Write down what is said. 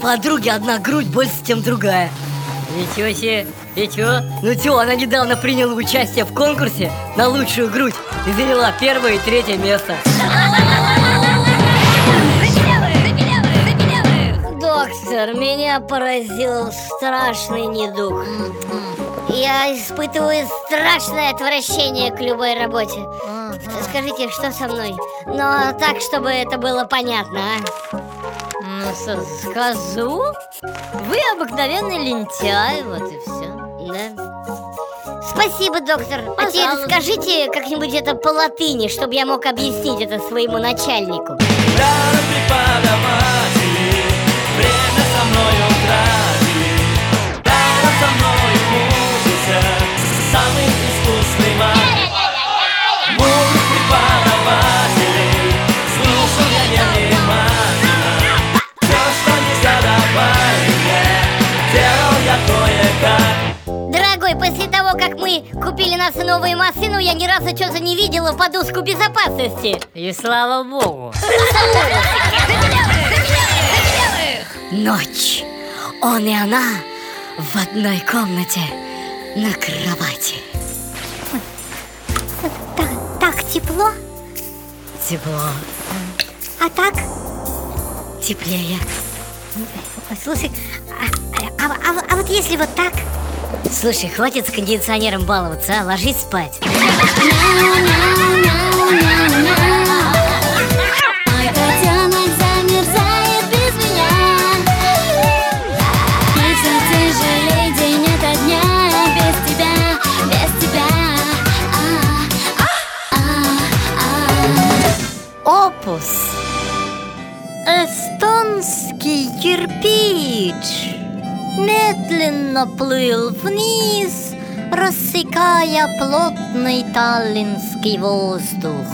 подруги одна грудь больше, чем другая Ничего себе, и чё? Ну чё, она недавно приняла участие в конкурсе на лучшую грудь И заняла первое и третье место Доктор, меня поразил страшный недуг Я испытываю страшное отвращение к любой работе Скажите, что со мной? Но так, чтобы это было понятно, а? Ну, скажу? Вы обыкновенный лентяй, вот и все Да. Спасибо, доктор. А теперь Пожалуйста. скажите как-нибудь это по латыни, чтобы я мог объяснить это своему начальнику. Рано преподаватели Время со мною тратили Рядом со мною мучился Самый искусный маг Дорогой, после того, как мы купили нас новую машину, я ни разу что-то не видела подушку безопасности. И слава богу. Ночь. Он и она в одной комнате на кровати. Так, так тепло, Тепло, а так? теплее. Слушай, а, а- а- а вот если вот так? Слушай, хватит с кондиционером баловаться, а? Ложись спать. Опус Эстонский кирпич Медленно плыл вниз Рассекая плотный таллинский воздух